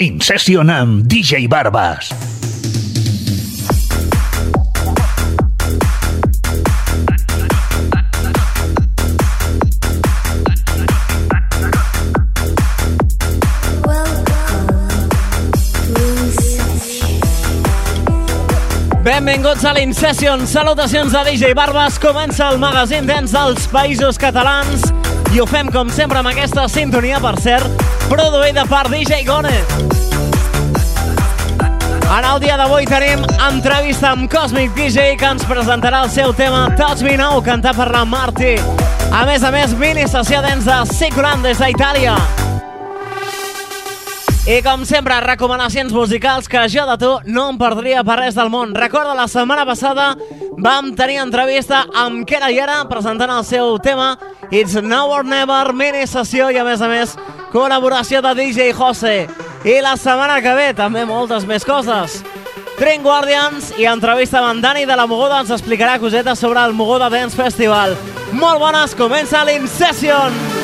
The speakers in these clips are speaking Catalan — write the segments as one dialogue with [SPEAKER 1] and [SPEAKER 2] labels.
[SPEAKER 1] In Session amb DJ Barbas.
[SPEAKER 2] Benvinguts a l'Incession. Salutacions a DJ Barbas. Comença el magazín dents dels països catalans i ho fem com sempre amb aquesta sintonia, per cert, produïda per DJ Gone. En el dia d'avui tenim entrevista amb Cosmic DJ que ens presentarà el seu tema Touch Me Now, cantat per la Marti. A més a més, mini sessió dents de Siculant des d'Itàlia. I com sempre, recomanacions musicals que jo de tu no em perdria per res del món. Recorda, la setmana passada vam tenir entrevista amb Kera Yera presentant el seu tema It's Now or Never, mini sessió i a més a més col·laboració de DJ Jose. I la setmana que ve també moltes més coses. Dream Guardians i entrevista amb en Dani de la Mogoda ens explicarà cosetes sobre el Mogoda Dance Festival. Molt bones, comença l'Incession!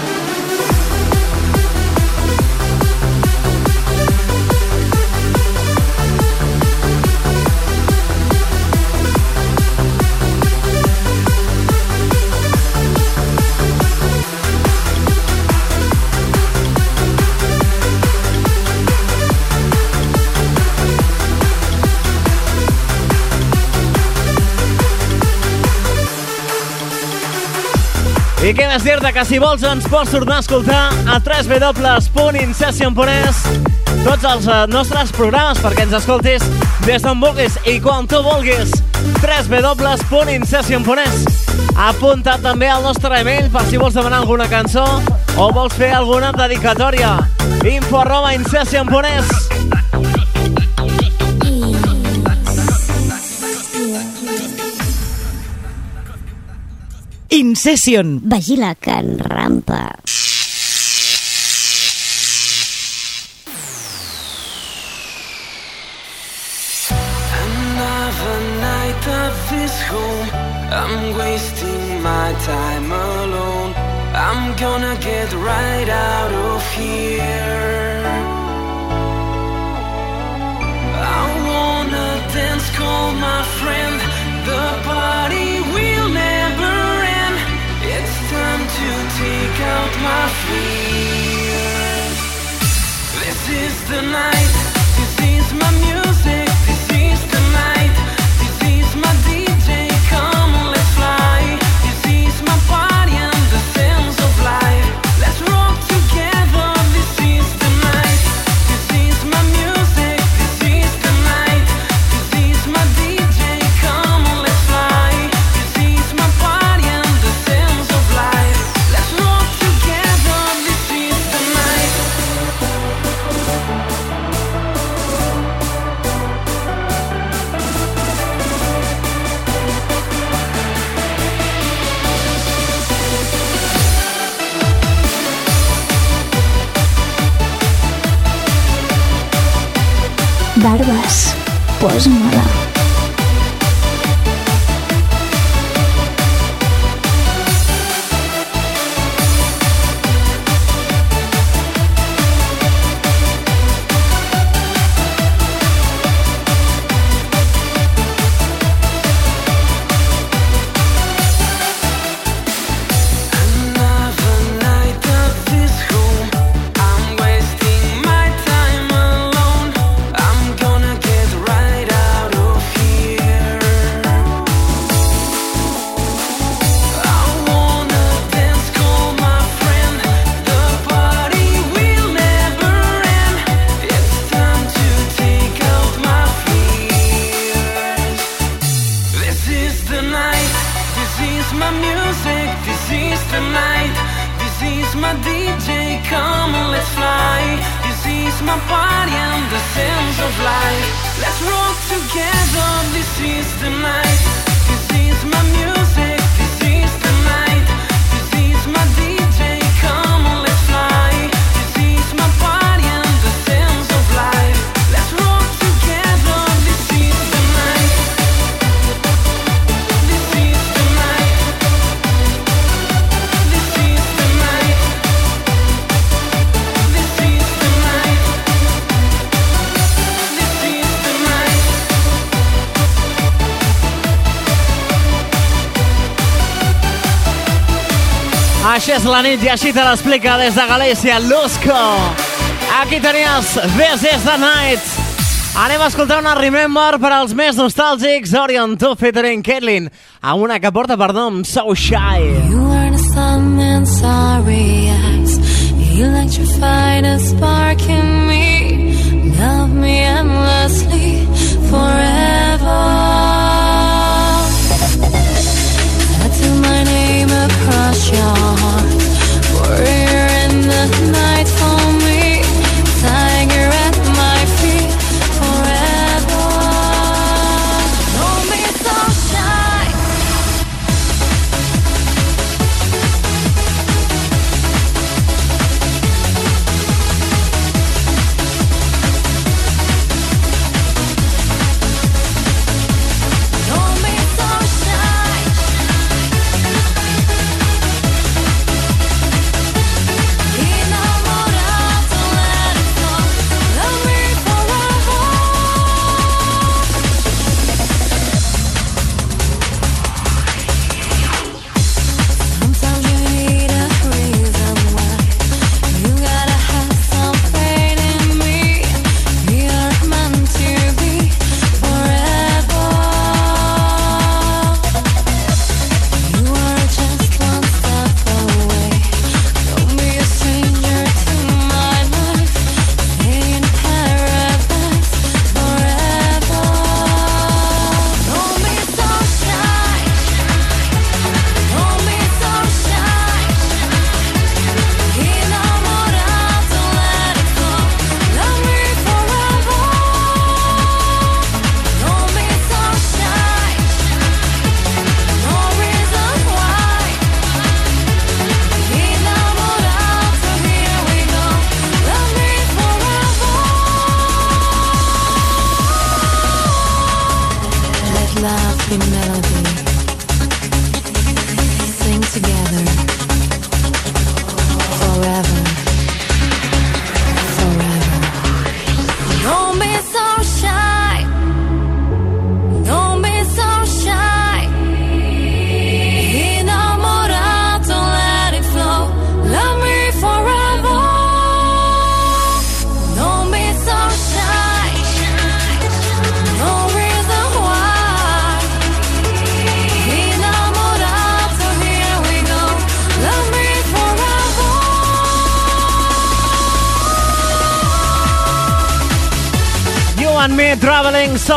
[SPEAKER 2] I més dir-te que si vols ens pots tornar a escoltar a www.incession.es tots els eh, nostres programes perquè ens escoltis des d'on vulguis i quan tu vulguis. www.incession.es Apunta també al nostre email per si vols demanar alguna cançó o vols fer alguna dedicatòria. Info arroba incession.es
[SPEAKER 3] Incession.
[SPEAKER 4] Vigila Can Rampa.
[SPEAKER 5] Another night of this home. I'm wasting my time alone. I'm gonna get right out of here. I wanna dance, call my friend. The party to take out my fears. This is the night. This is my music.
[SPEAKER 4] Barbas, posa-me-la.
[SPEAKER 2] És la nit i així te l'explica des de Galícia, Lusco. Aquí tenies This is the Night. Anem a escoltar una Remember per als més nostàlgics, Orion 2 featuring Caitlyn, amb una que porta per nom So Shy.
[SPEAKER 3] You are the sun and sorry eyes. Electrify the spark in me. Love me endlessly forever. Across your heart. Warrior in the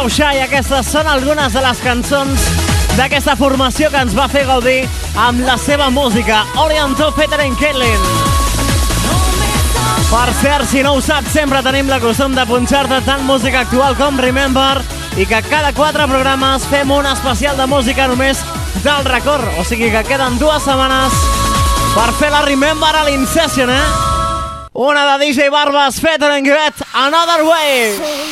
[SPEAKER 3] So Shy.
[SPEAKER 2] Aquestes són algunes de les cançons d'aquesta formació que ens va fer gaudir amb la seva música. Oriental Peter and Caitlin. Per cert, si no ho saps, sempre tenim la costum de punxar-te tant música actual com Remember i que cada quatre programes fem un especial de música només del record. O sigui que queden dues setmanes per fer la Remember a l'Incession, eh? Una de DJ Barbas, Fetter and Get Another Way.
[SPEAKER 6] find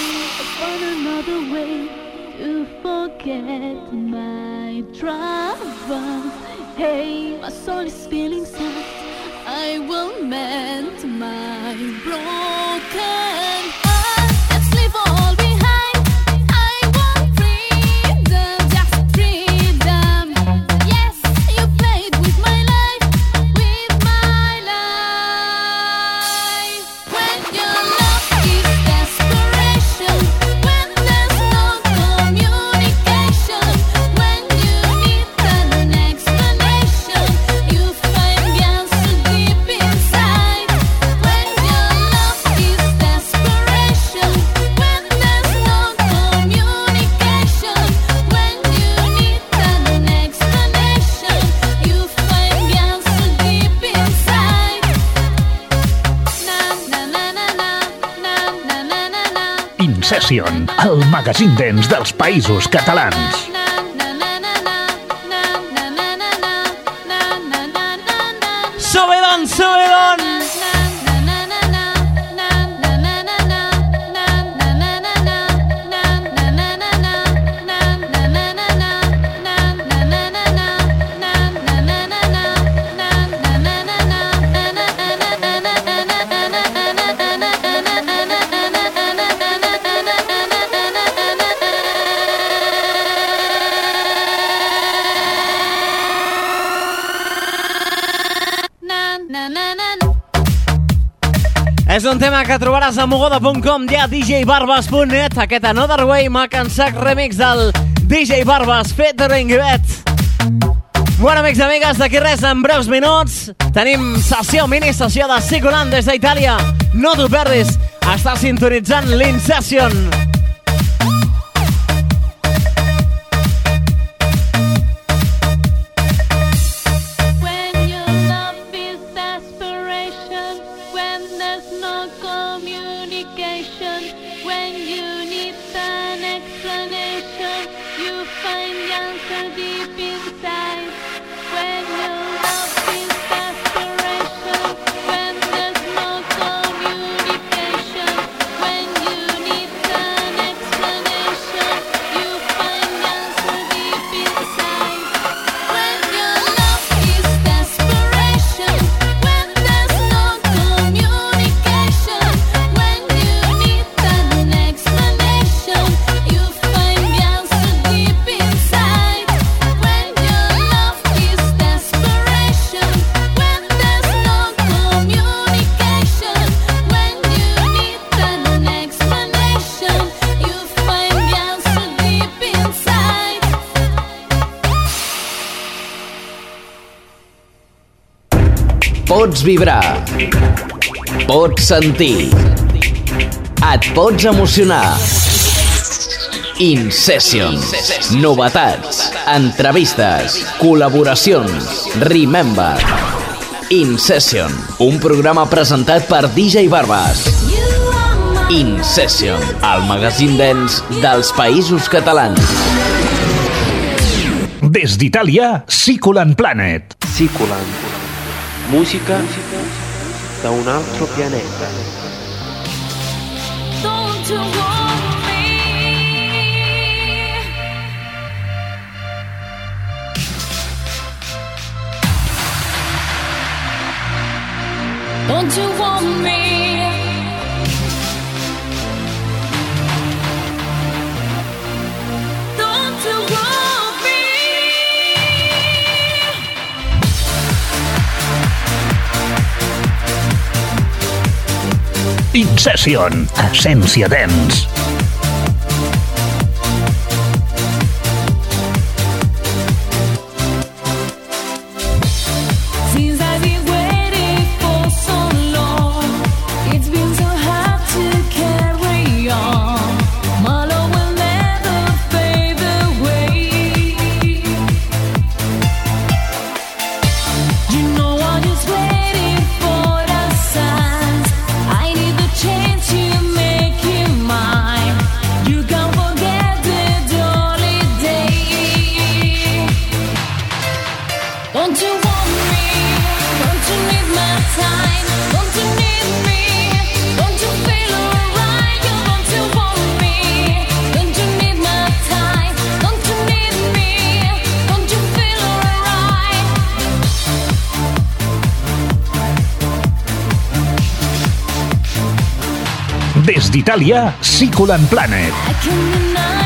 [SPEAKER 1] magazín dents dels països catalans.
[SPEAKER 2] un tema que trobaràs a mogoda.com i a djbarbes.net. Aquest Another Way Macansac remix del DJ Barbes fet de Ringuet Bueno, amics i amigues, d'aquí res, en breus minuts tenim sessió, mini sessió de Siculant des d'Itàlia. No t'ho perdis, està sintonitzant l'Incession.
[SPEAKER 7] vibrar. Pots sentir. Et pots emocionar. Incession. Novetats. Entrevistes. Col·laboracions. Remember. Incession. Un programa presentat per DJ Barbas. Incession. El magazín dens dels països catalans.
[SPEAKER 1] Des d'Itàlia, Siculan Planet.
[SPEAKER 8] Siculan Musica da un altro pianeta.
[SPEAKER 6] Don't you want me? Don't you want me?
[SPEAKER 1] Incession, Essència Dance. italià Siculant Planet.
[SPEAKER 6] I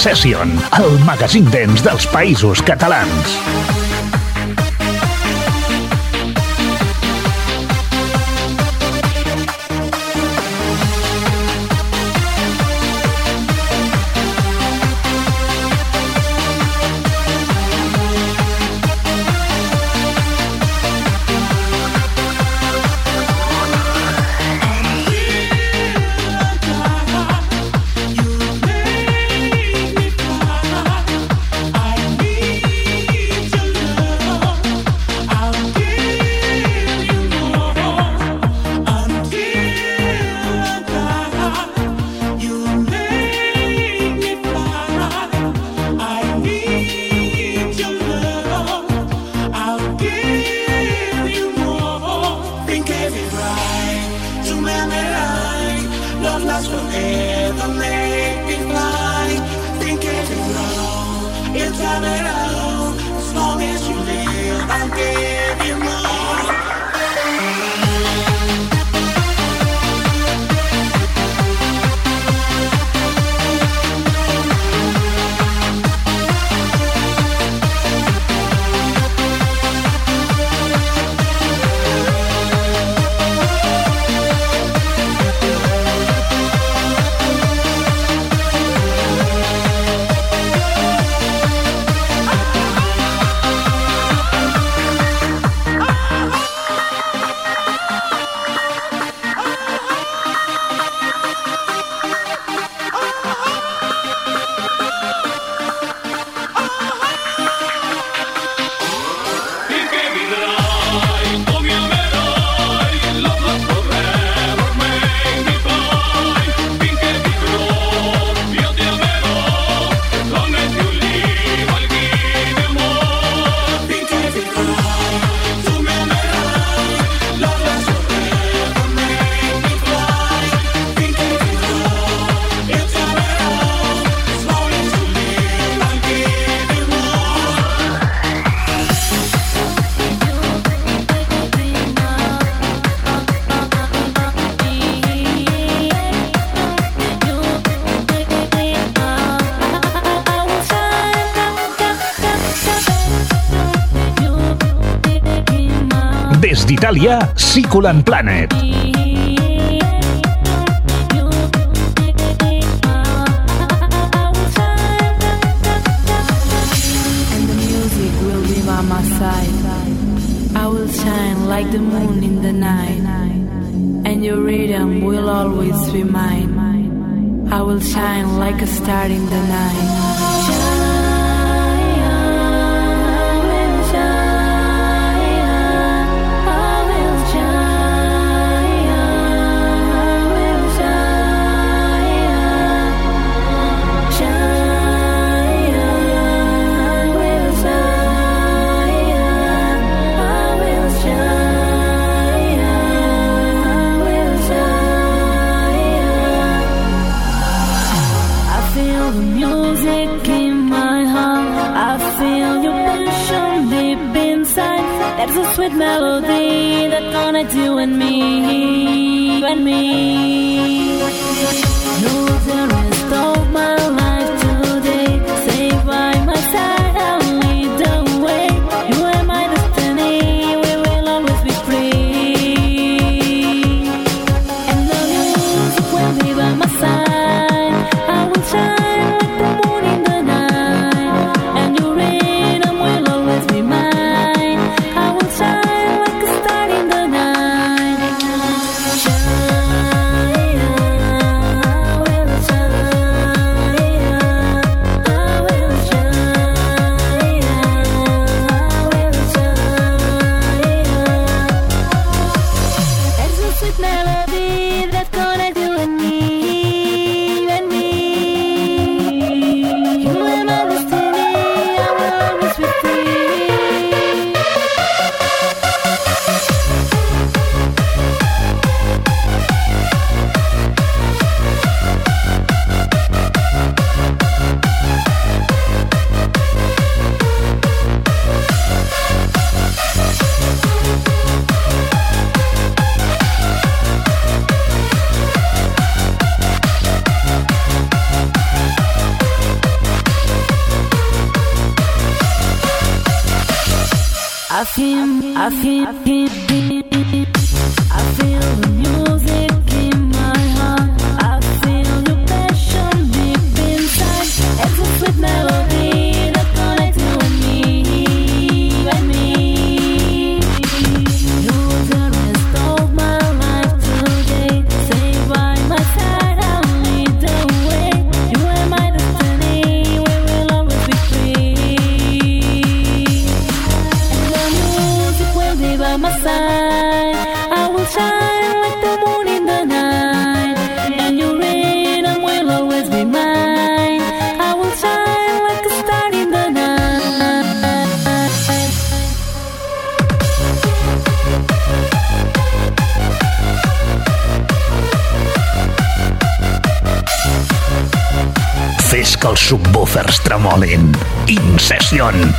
[SPEAKER 9] Session, el magazín dents dels països catalans. hi ha Planet.
[SPEAKER 6] I will shine like the moon in the night, and your rhythm will always be mine. I will shine like a star in the night. I feel, I feel, I feel, I feel.
[SPEAKER 10] subwoofers tremolin. Incession.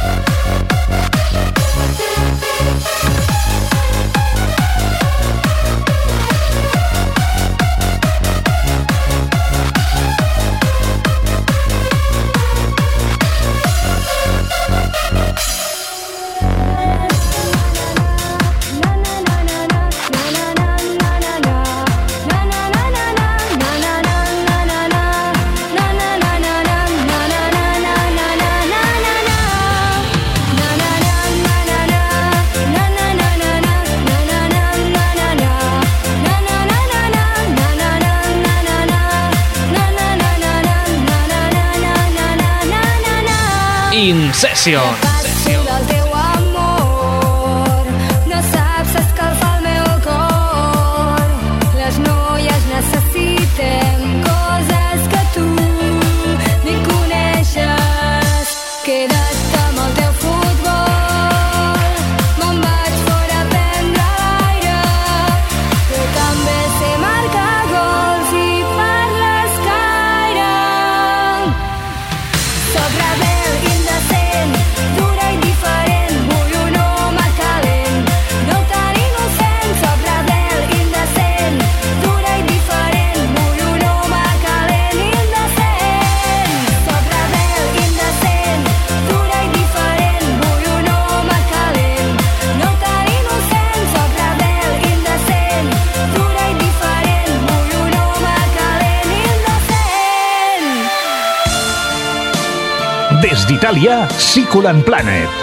[SPEAKER 10] Session. Siculan Planet.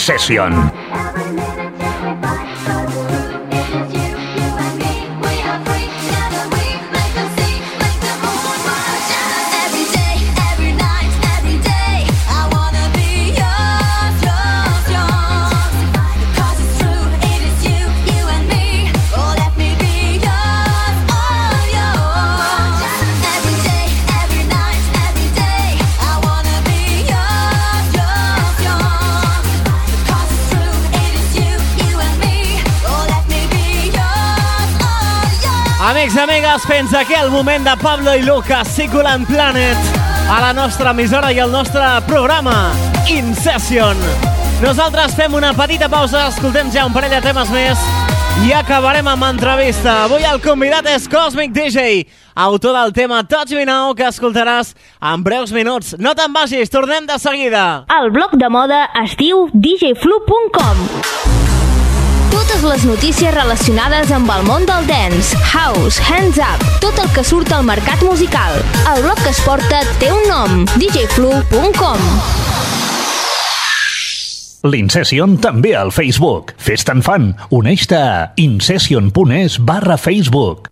[SPEAKER 1] Session.
[SPEAKER 2] Amics i amigues, fins aquí el moment de Pablo i Lucas, Siculant Planet, a la nostra emissora i el nostre programa, In Session. Nosaltres fem una petita pausa, escoltem ja un parell de temes més i acabarem amb entrevista. Avui el convidat és Cosmic DJ, autor del tema Touch Me Now, que escoltaràs en breus minuts. No te'n vagis, tornem de seguida.
[SPEAKER 11] El blog de moda es diu djflu.com Totes les notícies relacionades amb el món del dance, house, hands up, tot el que surt al mercat musical. El blog que es porta té un nom, djflu.com
[SPEAKER 5] L'Incession també al Facebook. Fes-te'n fan. Uneix-te a incession.es barra Facebook.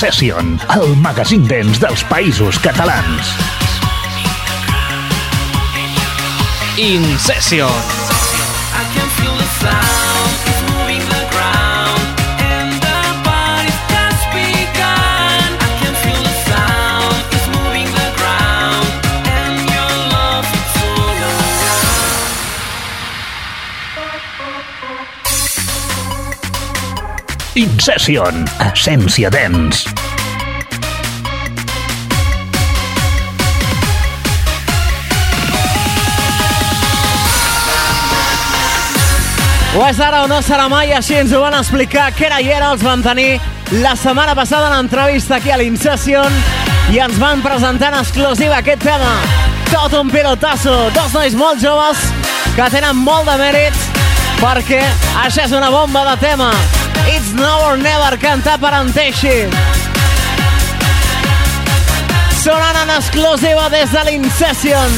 [SPEAKER 5] Incession, el magazín dents dels països catalans.
[SPEAKER 2] Incession.
[SPEAKER 12] I
[SPEAKER 5] Incession, essència dents.
[SPEAKER 2] Ho és ara o no serà mai, així ens ho van explicar. Que era i era, els vam tenir la setmana passada en entrevista aquí a l'Incession i ens van presentar en exclusiva aquest tema. Tot un pilotasso, dos nois molt joves que tenen molt de mèrit perquè això és una bomba de tema. It's now or never, cantar per en Teixi. Sonant en exclusiva des de l'Incession.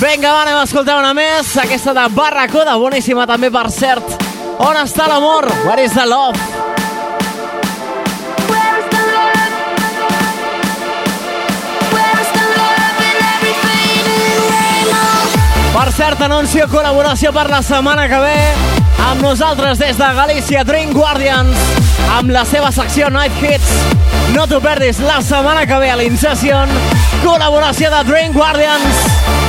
[SPEAKER 2] Vinga, va, anem a escoltar una més. Aquesta de Barracuda, boníssima també, per cert. On està l'amor? Where is the love? Per cert, anuncio col·laboració per la setmana que ve amb nosaltres des de Galícia, Dream Guardians, amb la seva secció Night Hits. No t'ho perdis la setmana que ve a l'Incession, col·laboració de Dream Guardians.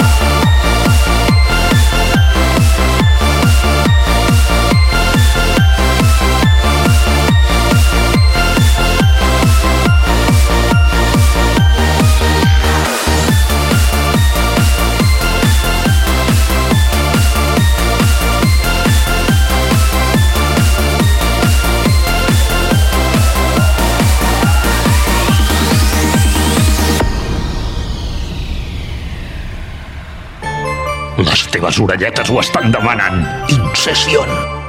[SPEAKER 1] Les teves orelletes ho estan demanant. Incession.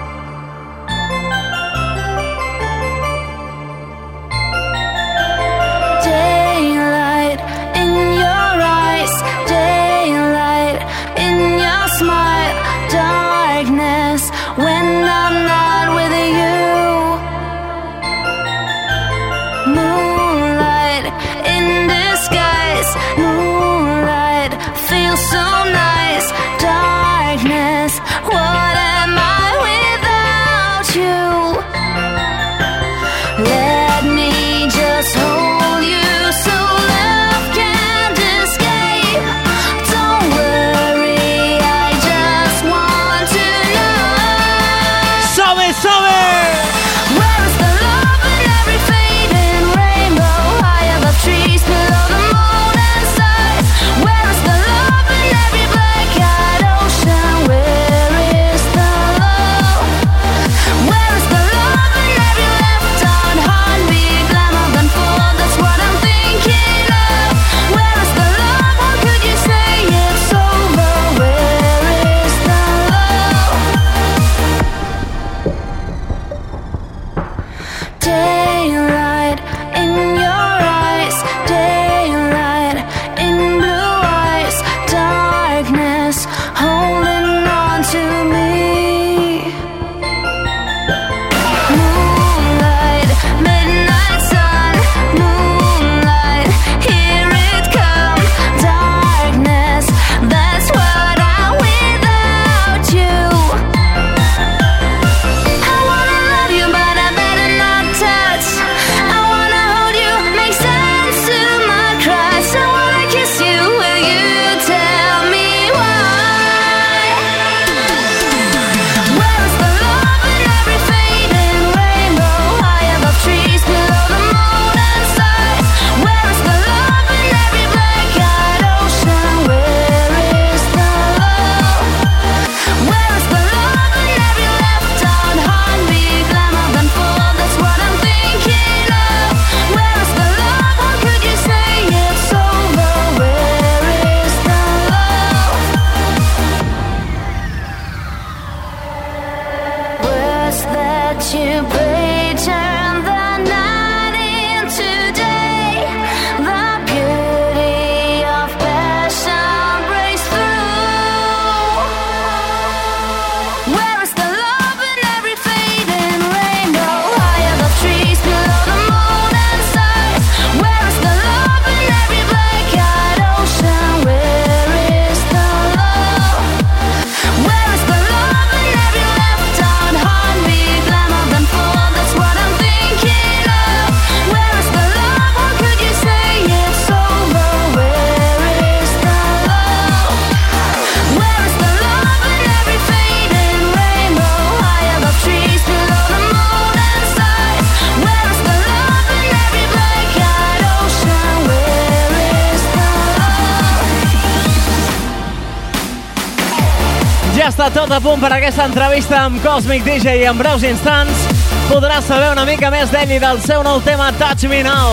[SPEAKER 2] Punt per aquesta entrevista amb Cosmic DJ i en breus instants podràs saber una mica més d'ell i del seu nou tema Touch Me Now.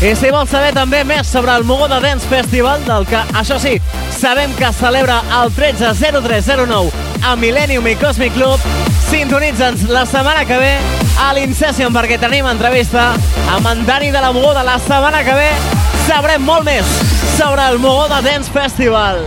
[SPEAKER 2] I si vols saber també més sobre el Mogoda Dance Festival, del que, això sí, sabem que es celebra el 13-0309 a Millennium i Cosmic Club, sintonitza'ns la setmana que ve a l'Incession perquè tenim entrevista amb en Dani de la Mogoda. La setmana que ve sabrem molt més sobre el Mogoda Dance Festival.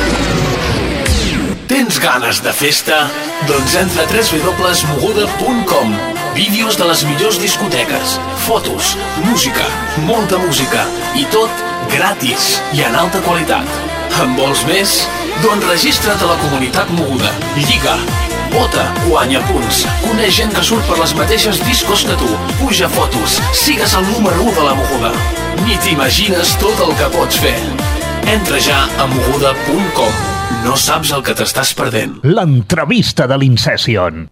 [SPEAKER 13] Tens ganes de festa? Doncs entra a www.moguda.com Vídeos de les millors discoteques, fotos, música, molta música i tot gratis i en alta qualitat. En vols més? Doncs registra't a la comunitat Moguda. Lliga, vota, guanya punts, coneix gent que surt per les mateixes discos que tu, puja fotos, sigues el número 1 de la Moguda. Ni t'imagines tot el que pots fer. Entra ja a moguda.com No saps el que t'estàs perdent.
[SPEAKER 1] L'entrevista de l'Incession.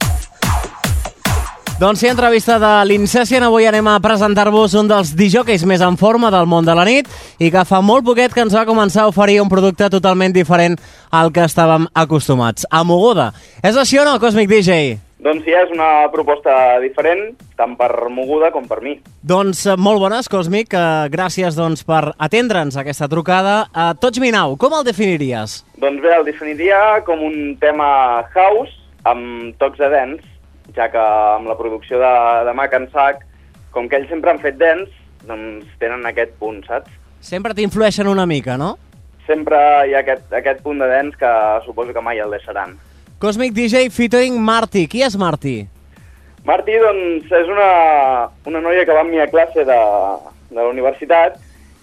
[SPEAKER 2] Doncs sí, entrevista de l'Incession. Avui anem a presentar-vos un dels dijòqueis més en forma del món de la nit i que fa molt poquet que ens va començar a oferir un producte totalment diferent al que estàvem acostumats. A Moguda. És així o no, Cosmic DJ?
[SPEAKER 14] Doncs sí, és una proposta diferent, tant per moguda com per mi.
[SPEAKER 2] Doncs eh, molt bones, Cosmic. Eh, gràcies doncs, per atendre'ns aquesta trucada. Uh, Touch Me Now, com el definiries?
[SPEAKER 14] Doncs bé, el definiria com un tema house amb tocs de dance, ja que amb la producció de, de Mac and Sack, com que ells sempre han fet dance, doncs tenen aquest punt, saps?
[SPEAKER 2] Sempre t'influeixen una mica, no?
[SPEAKER 14] Sempre hi ha aquest, aquest punt de dance que suposo que mai el deixaran.
[SPEAKER 2] Cosmic DJ featuring Marty. Qui és Marty?
[SPEAKER 14] Martí, doncs, és una, una noia que va amb mi a classe de, de la universitat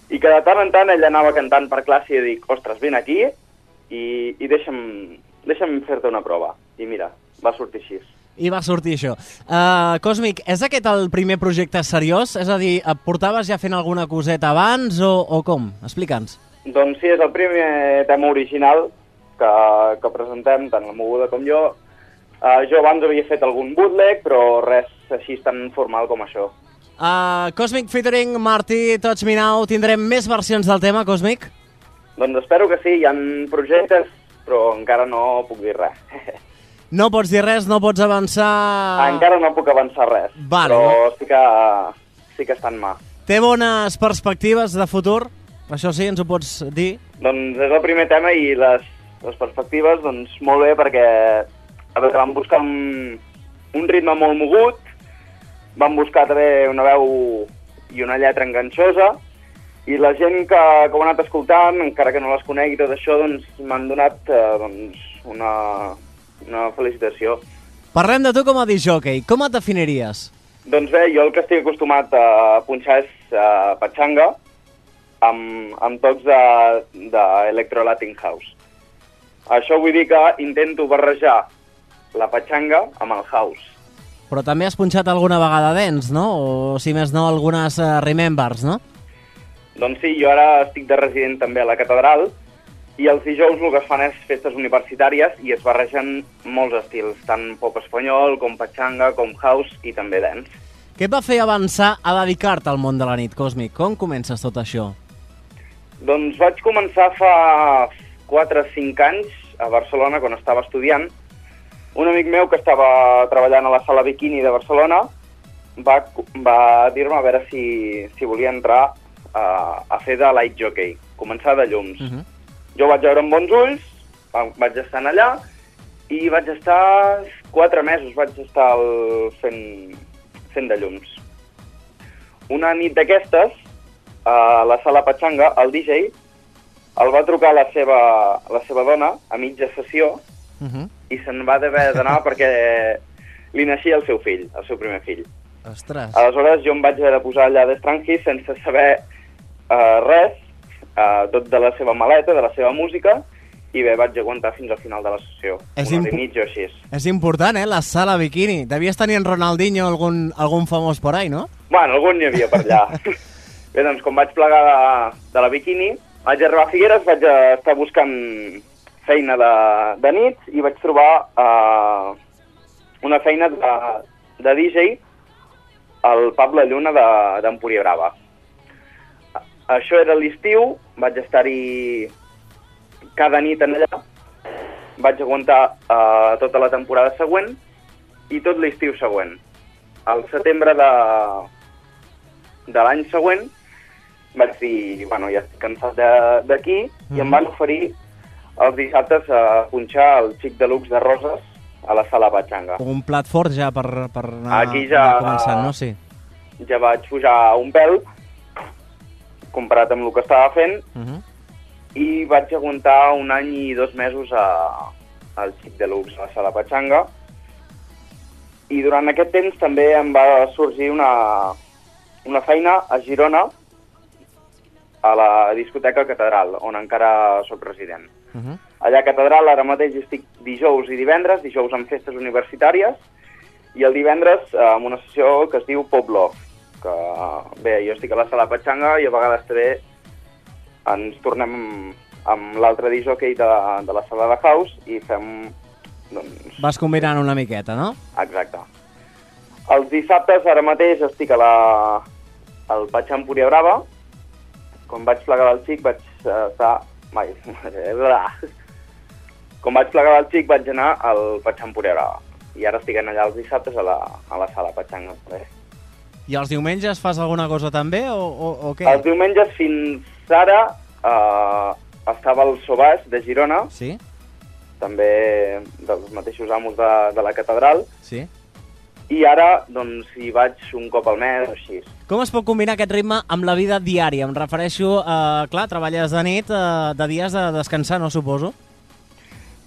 [SPEAKER 14] i que de tant en tant ella anava cantant per classe i dic, ostres, vine aquí i, i deixa'm, deixa'm fer-te una prova. I mira, va sortir així.
[SPEAKER 2] I va sortir això. Uh, Cosmic, és aquest el primer projecte seriós? És a dir, et portaves ja fent alguna coseta abans o, o com? Explica'ns.
[SPEAKER 14] Doncs sí, és el primer tema original que, que presentem, tant la moguda com jo. Uh, jo abans havia fet algun bootleg, però res així tan formal com això.
[SPEAKER 2] Uh, Cosmic featuring Marty, Touch Me Now. Tindrem més versions del tema, Cosmic?
[SPEAKER 14] Doncs espero que sí, hi han projectes, però encara no puc dir res.
[SPEAKER 2] No pots dir res, no pots avançar...
[SPEAKER 14] Encara no puc avançar res,
[SPEAKER 2] Vale,
[SPEAKER 14] però sí que, sí que està en mà.
[SPEAKER 2] Té bones perspectives de futur? Això sí, ens ho pots dir?
[SPEAKER 14] Doncs és el primer tema i les, les perspectives, doncs molt bé perquè a veure, vam buscar un, un ritme molt mogut, vam buscar també una veu i una lletra enganxosa i la gent que, que ho ha anat escoltant, encara que no les conegui tot això, doncs m'han donat eh, doncs, una, una felicitació.
[SPEAKER 2] Parlem de tu com a disjockey. Com et definiries?
[SPEAKER 14] Doncs bé, jo el que estic acostumat a punxar és uh, patxanga amb, amb tocs de, de Electro Latin House. Això vull dir que intento barrejar la patxanga amb el house.
[SPEAKER 2] Però també has punxat alguna vegada dents, no? O, si més no, algunes uh, remembers, no?
[SPEAKER 14] Doncs sí, jo ara estic de resident també a la catedral i els dijous el que es fan és festes universitàries i es barregen molts estils, tant pop espanyol com patxanga, com house i també dance.
[SPEAKER 2] Què et va fer avançar a dedicar-te al món de la nit, Cosmic? Com comences tot això?
[SPEAKER 14] Doncs vaig començar fa 4 o 5 anys a Barcelona, quan estava estudiant. Un amic meu que estava treballant a la sala Bikini de Barcelona va, va dir-me a veure si, si volia entrar a, a fer de light jockey, començar de llums.
[SPEAKER 2] Uh -huh.
[SPEAKER 14] Jo vaig veure amb bons ulls, va- vaig estar allà i vaig estar 4 mesos, vaig estar el, fent, fent de llums. Una nit d'aquestes, a la sala Patxanga, el DJ el va trucar la seva, la seva dona a mitja sessió
[SPEAKER 2] Uh -huh.
[SPEAKER 14] i se'n va haver d'anar perquè li naixia el seu fill, el seu primer fill.
[SPEAKER 2] Ostres.
[SPEAKER 14] Aleshores jo em vaig haver de posar allà d'estranqui sense saber uh, res, uh, tot de la seva maleta, de la seva música, i bé, vaig aguantar fins al final de la sessió.
[SPEAKER 2] És
[SPEAKER 14] una hora
[SPEAKER 2] impo-
[SPEAKER 14] i mitja o així.
[SPEAKER 2] És important, eh? La sala bikini. Devies tenir en Ronaldinho algun, algun famós por ahí, no?
[SPEAKER 14] Bueno, algun n'hi havia per allà. Bé, doncs, com vaig plegar de, de la bikini, vaig arribar a Figueres, vaig eh, estar buscant feina de, de nit i vaig trobar uh, una feina de, de DJ al pub La Lluna de- d'Empúria Brava. A- Això era l'estiu, vaig estar-hi cada nit en allà, vaig aguantar uh, tota la temporada següent i tot l'estiu següent. Al setembre de, de l'any següent vaig dir, bueno, ja estic cansat de- d'aquí, i em van oferir els dissabtes a punxar el xic de luxe de roses a la sala Patxanga.
[SPEAKER 2] Un plat fort ja per, per anar,
[SPEAKER 14] Aquí ja-
[SPEAKER 2] anar començant, no? Sí.
[SPEAKER 14] Ja vaig pujar un pèl, comparat amb el que estava fent,
[SPEAKER 2] Uh -huh.
[SPEAKER 14] i vaig aguantar un any i dos mesos a, al xic de luxe a la sala Patxanga. I durant aquest temps també em va sorgir una, una feina a Girona, a la discoteca Catedral, on encara sóc resident.
[SPEAKER 2] Uh -huh.
[SPEAKER 14] Allà a Catedral ara mateix estic dijous i divendres, dijous amb festes universitàries, i el divendres eh, amb una sessió que es diu Pop Love, que bé, jo estic a la sala Patxanga i a vegades també ens tornem amb l'altre disjockey de, de la sala de house i fem... Doncs,
[SPEAKER 2] Vas combinant una miqueta, no?
[SPEAKER 14] exacte. Els dissabtes, ara mateix, estic a la, al Patx Empúria Brava. Quan vaig plegar el xic vaig eh, estar... Mai, com vaig plegar el xic vaig anar al Patx Empúria Brava. I ara estic allà els dissabtes a la, a la sala Patxanga.
[SPEAKER 2] I els diumenges fas alguna cosa també o, o, o què?
[SPEAKER 14] Els diumenges fins ara eh, estava al Sobàs de Girona,
[SPEAKER 2] Sí?
[SPEAKER 14] també dels mateixos amos de, de la catedral,
[SPEAKER 2] Sí?
[SPEAKER 14] I ara doncs hi vaig un cop al mes o així.
[SPEAKER 2] Com es pot combinar aquest ritme amb la vida diària? Em refereixo, eh, clar, treballes de nit, eh, de dies de descansar, no suposo?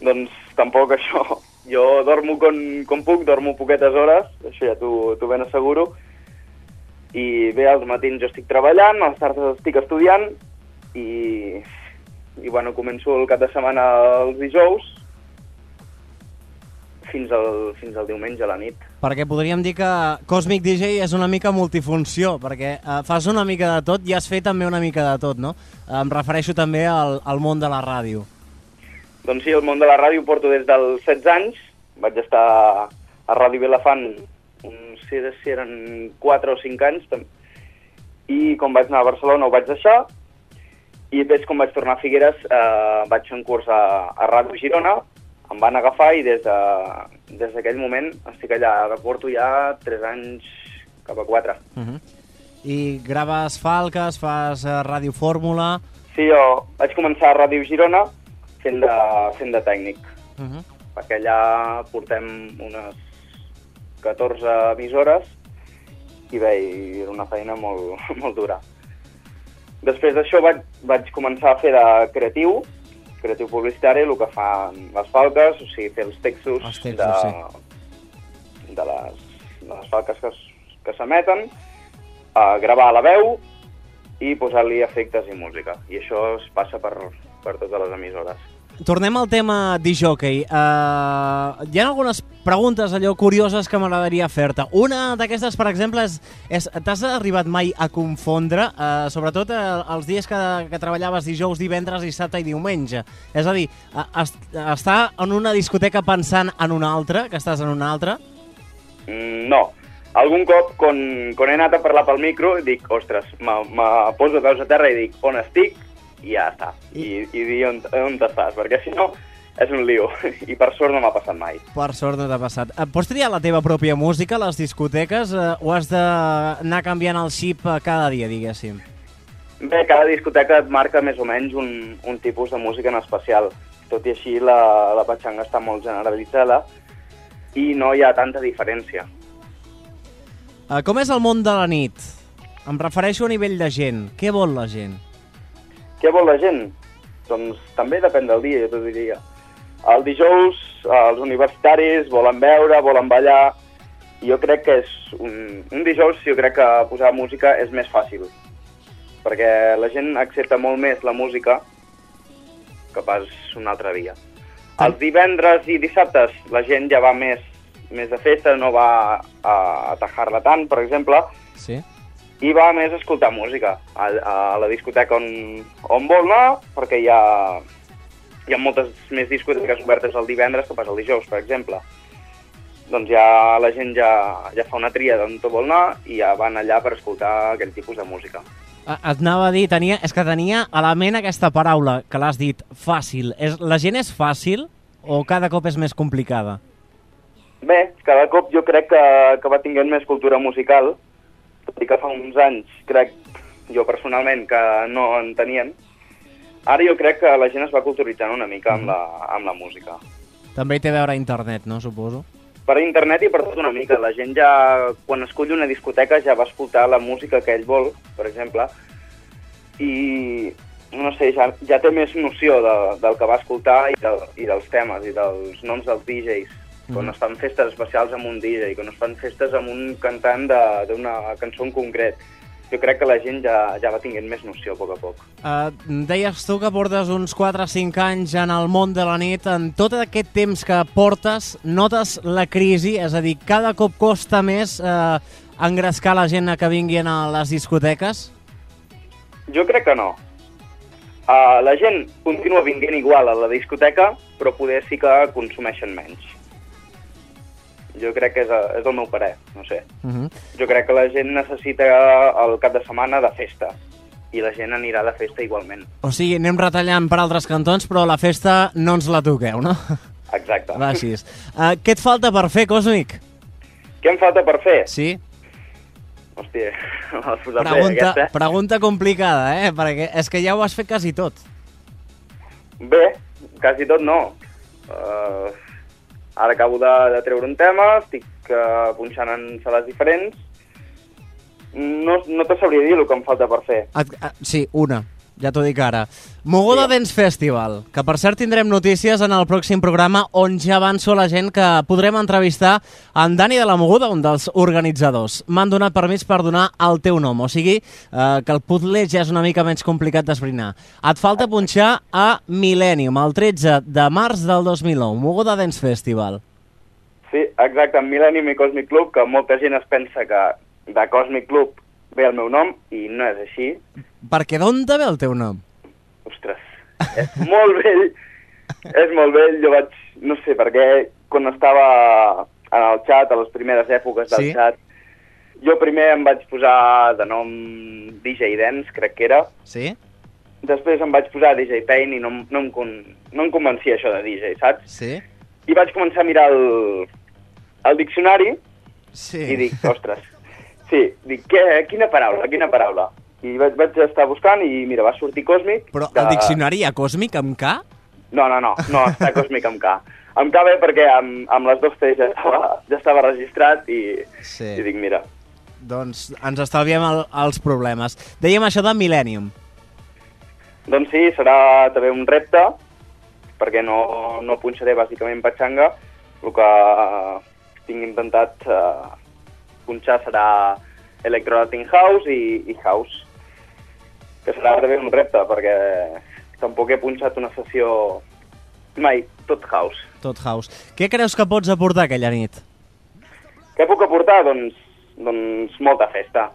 [SPEAKER 14] Doncs tampoc això. Jo dormo com, com puc, dormo poquetes hores, això ja t'ho ben asseguro. I bé, als matins jo estic treballant, als tardes estic estudiant i, i bueno, començo el cap de setmana els dijous fins al, fins al diumenge a la nit.
[SPEAKER 2] Perquè podríem dir que Cosmic DJ és una mica multifunció, perquè eh, fas una mica de tot i has fet també una mica de tot, no? Em refereixo també al, al món de la ràdio.
[SPEAKER 14] Doncs sí, el món de la ràdio porto des dels 16 anys. Vaig estar a Ràdio Vilafant, no sé si eren 4 o 5 anys, tam- i quan vaig anar a Barcelona ho vaig deixar, i després quan vaig tornar a Figueres eh, vaig fer un curs a, a Ràdio Girona, em van agafar i des de- des d'aquell moment estic allà, porto ja 3 anys cap a 4.
[SPEAKER 2] Uh -huh. I graves falques, fas eh, ràdio fórmula...
[SPEAKER 14] Sí, jo vaig començar a Ràdio Girona fent de, fent de tècnic.
[SPEAKER 2] Uh -huh.
[SPEAKER 14] perquè allà portem unes 14 emissores i bé, i era una feina molt, molt dura. Després d'això vaig, vaig començar a fer de creatiu, creatiu publicitari, el que fan les falques, o sigui, fer els textos,
[SPEAKER 2] Els textos,
[SPEAKER 14] de, de, les, de les falques que, que s'emeten, a gravar la veu i posar-li efectes i música. I això es passa per, per totes les emissores.
[SPEAKER 2] Tornem al tema disjockey. Uh, hi ha algunes preguntes allò curioses que m'agradaria fer-te. Una d'aquestes, per exemple, és, és t'has arribat mai a confondre, uh, sobretot uh, els dies que, que treballaves dijous, divendres, dissabte i diumenge. És a dir, uh, est estar en una discoteca pensant en una altra, que estàs en una altra,
[SPEAKER 14] Mm, no. Algun cop, quan, quan he anat a parlar pel micro, dic, ostres, me poso peus a terra i dic on estic i ja està. I, i dir on, on estàs, perquè si no és un lío. I per sort no m'ha passat mai.
[SPEAKER 2] per sort no t'ha passat. Uh, pots triar la teva pròpia música a les discoteques uh, o has d'anar canviant el xip eh, cada dia, diguéssim?
[SPEAKER 14] Bé, cada discoteca et marca més o menys un, un tipus de música en especial. Tot i així, la, la patxanga està molt generalitzada i no hi ha tanta diferència.
[SPEAKER 2] Uh, com és el món de la nit? Em refereixo a nivell de gent. Què vol la gent?
[SPEAKER 14] Què vol la gent? Doncs també depèn del dia, jo t'ho diria. El dijous, eh, els universitaris volen veure, volen ballar, i jo crec que és un, un dijous, jo crec que posar música és més fàcil, perquè la gent accepta molt més la música que pas un altre dia. Els divendres i dissabtes la gent ja va més, més de festa, no va a, a tajar-la tant, per exemple,
[SPEAKER 2] Sí.
[SPEAKER 14] I va més a escoltar música a, a la discoteca on, on vol anar, perquè hi ha, hi ha moltes més discoteques obertes el divendres que pas el dijous, per exemple. Doncs ja la gent ja, ja fa una tria d'on vol anar i ja van allà per escoltar aquell tipus de música.
[SPEAKER 2] Et anava a dir, tenia, és que tenia a la ment aquesta paraula que l'has dit, fàcil. És, la gent és fàcil o cada cop és més complicada?
[SPEAKER 14] Bé, cada cop jo crec que, que va tinguent més cultura musical, i que fa uns anys crec, jo personalment, que no en tenien. Ara jo crec que la gent es va culturitzant una mica amb la, amb la música.
[SPEAKER 2] També hi té a veure internet, no, suposo?
[SPEAKER 14] Per internet i per tot una mica. La gent ja, quan escull una discoteca, ja va escoltar la música que ell vol, per exemple, i no sé, ja, ja té més noció de, del que va escoltar i, de, i dels temes i dels noms dels DJs. Quan
[SPEAKER 2] Mhm.
[SPEAKER 14] es fan festes especials amb un DJ, quan es fan festes amb un cantant de- d'una cançó en concret. Jo crec que la gent ja, ja va tinguent més noció a poc a poc.
[SPEAKER 2] Uh, deies tu que portes uns 4 o 5 anys en el món de la nit. En tot aquest temps que portes, notes la crisi? És a dir, cada cop costa més uh, engrescar la gent a que vinguin a les discoteques?
[SPEAKER 14] Jo crec que no. Uh, la gent continua vinguent igual a la discoteca, però poder sí que consumeixen menys. Jo crec que és, és el meu parer, no sé.
[SPEAKER 2] Uh -huh.
[SPEAKER 14] Jo crec que la gent necessita el cap de setmana de festa i la gent anirà de festa igualment.
[SPEAKER 2] O sigui, anem retallant per altres cantons, però la festa no ens la toqueu, no?
[SPEAKER 14] Exacte.
[SPEAKER 2] Va així. Uh, què et falta per fer, Còsmic?
[SPEAKER 14] Què em falta per fer?
[SPEAKER 2] Sí.
[SPEAKER 14] Hòstia, m'has posat bé
[SPEAKER 2] Pregunta,
[SPEAKER 14] aquesta.
[SPEAKER 2] pregunta complicada, eh? Perquè és que ja ho has fet quasi tot.
[SPEAKER 14] Bé, quasi tot no. Uh, ara acabo de, de treure un tema, estic uh, punxant en sales diferents. No, no te sabria dir el que em falta per fer.
[SPEAKER 2] Et, eh, sí, una. Ja t'ho dic ara. Mogoda Dance Festival, que per cert tindrem notícies en el pròxim programa on ja avanço a la gent que podrem entrevistar en Dani de la Mogoda, un dels organitzadors. M'han donat permís per donar el teu nom, o sigui eh, que el puzzle ja és una mica menys complicat d'esbrinar. Et falta punxar a Millennium, el 13 de març del 2009, Mogoda Dance Festival.
[SPEAKER 14] Sí, exacte, en Millennium i Cosmic Club, que molta gent es pensa que de Cosmic Club ve el meu nom, i no és així.
[SPEAKER 2] Perquè d'on te ve el teu nom?
[SPEAKER 14] Ostres, és molt vell, és molt vell, jo vaig, no sé per què, quan estava en el xat, a les primeres èpoques del
[SPEAKER 2] Sí.
[SPEAKER 14] xat, jo primer em vaig posar de nom DJ Dance, crec que era,
[SPEAKER 2] Sí?
[SPEAKER 14] després em vaig posar DJ Pain i no, no, em, con, no em convencia això de DJ, saps?
[SPEAKER 2] Sí?
[SPEAKER 14] I vaig començar a mirar el, el diccionari
[SPEAKER 2] Sí.
[SPEAKER 14] i dic, ostres, sí, dic, què, quina paraula, quina paraula? I vaig, vaig estar buscant i mira, va sortir Còsmic.
[SPEAKER 2] Però
[SPEAKER 14] que-
[SPEAKER 2] el diccionari hi ha còsmic amb K?
[SPEAKER 14] No, no, no, no està Còsmic amb K. Amb K bé perquè amb, amb les dues T ja estava, ja estava registrat i,
[SPEAKER 2] Sí.
[SPEAKER 14] i dic, mira,
[SPEAKER 2] Doncs ens estalviem el, els problemes. Dèiem això de Millennium.
[SPEAKER 14] doncs sí, serà també un repte, perquè no, no punxaré bàsicament patxanga, el que eh, tinc intentat eh, punxar serà Electro Latin House i, i House, que serà també un repte, perquè tampoc he punxat una sessió mai, tot House.
[SPEAKER 2] Tot house. Què creus que pots aportar aquella nit?
[SPEAKER 14] Què puc aportar? Doncs, doncs molta festa.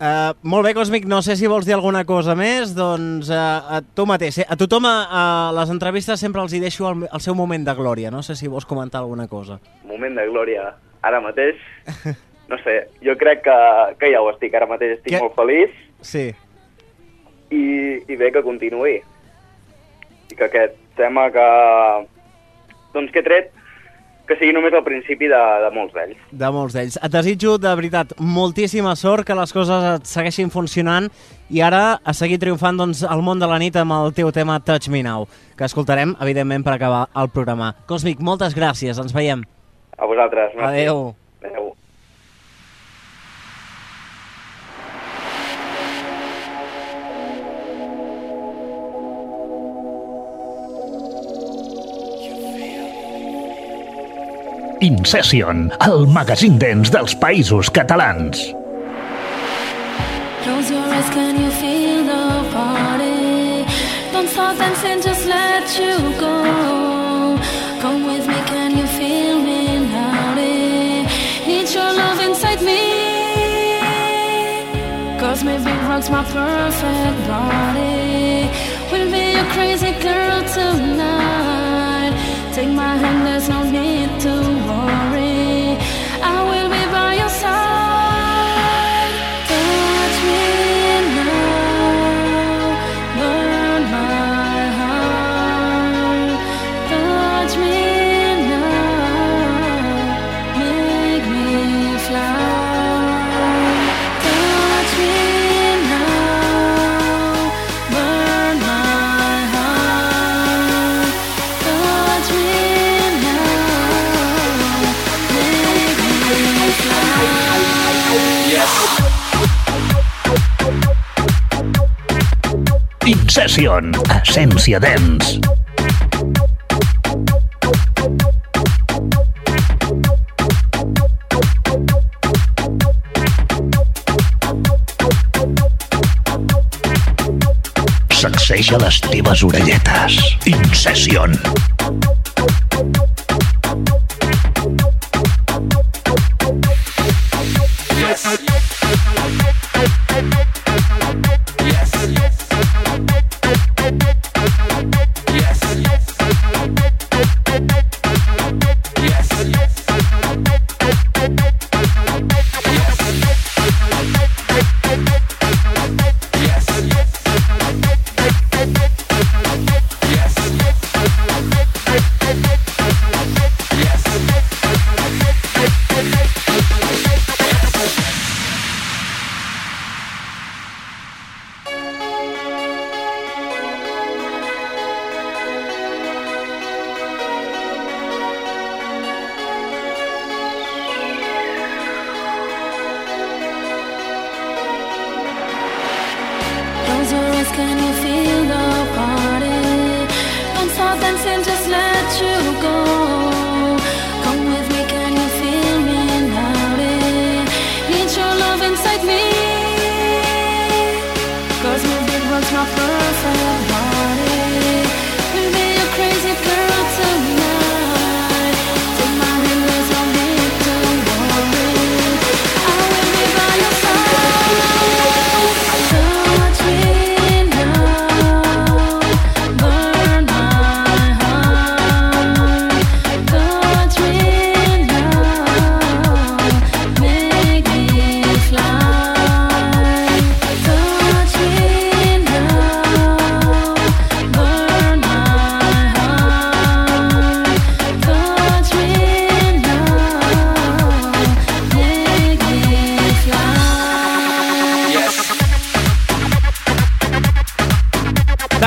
[SPEAKER 2] Uh, molt bé, Cosmic, no sé si vols dir alguna cosa més, doncs uh, a tu mateix. eh? A tothom a, a les entrevistes sempre els hi deixo el, el seu moment de glòria. No sé si vols comentar alguna cosa.
[SPEAKER 14] moment de glòria ara mateix. No sé, jo crec que, que ja ho estic ara mateix, estic
[SPEAKER 2] Què?
[SPEAKER 14] molt feliç
[SPEAKER 2] Sí.
[SPEAKER 14] i, i bé que continuï. I que aquest tema que, doncs que he tret, que sigui només el principi de, de molts d'ells.
[SPEAKER 2] De molts d'ells. Et desitjo, de veritat, moltíssima sort, que les coses et segueixin funcionant i ara a seguir triomfant doncs, al món de la nit amb el teu tema Touch Me Now, que escoltarem, evidentment, per acabar el programa. Cosmic, moltes gràcies, ens veiem.
[SPEAKER 14] A vosaltres. merci.
[SPEAKER 2] Adeu.
[SPEAKER 9] Incession, el magazín dens dels països catalans.
[SPEAKER 1] Close your eyes, can you feel the party? Don't stop dancing, just let you go. Come with me, can you feel me now? Need your love inside me. Cause maybe rocks my perfect body. Will be a crazy girl tonight. Take my hand, there's no need to worry.
[SPEAKER 9] Incession, essència dens. Sacseja les teves orelletes. Incession.
[SPEAKER 15] Yes.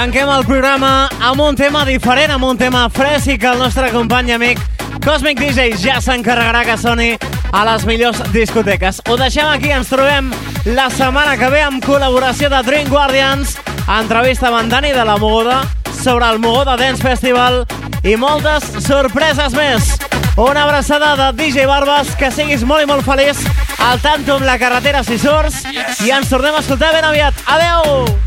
[SPEAKER 2] Tanquem el programa amb un tema diferent, amb un tema fresc i que el nostre company amic Cosmic DJ ja s'encarregarà que soni a les millors discoteques. Ho deixem aquí, ens trobem la setmana que ve amb col·laboració de Dream Guardians, entrevista amb en Dani de la Mogoda sobre el Mogoda Dance Festival i moltes sorpreses més. Una abraçada de DJ Barbas, que siguis molt i molt feliç, al tanto amb la carretera si surts, i ens tornem a escoltar ben aviat. Adeu!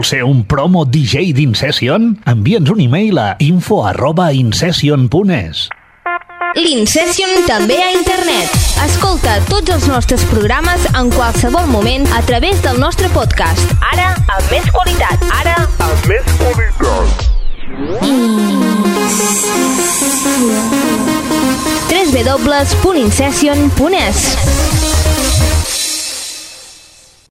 [SPEAKER 1] Vols ser un promo DJ d'Incession? Envia'ns un e-mail a info arroba incession.es.
[SPEAKER 11] L'Incession també a internet. Escolta tots els nostres programes en qualsevol moment a través del nostre podcast. Ara, amb més qualitat. Ara, amb més qualitat. www.incession.es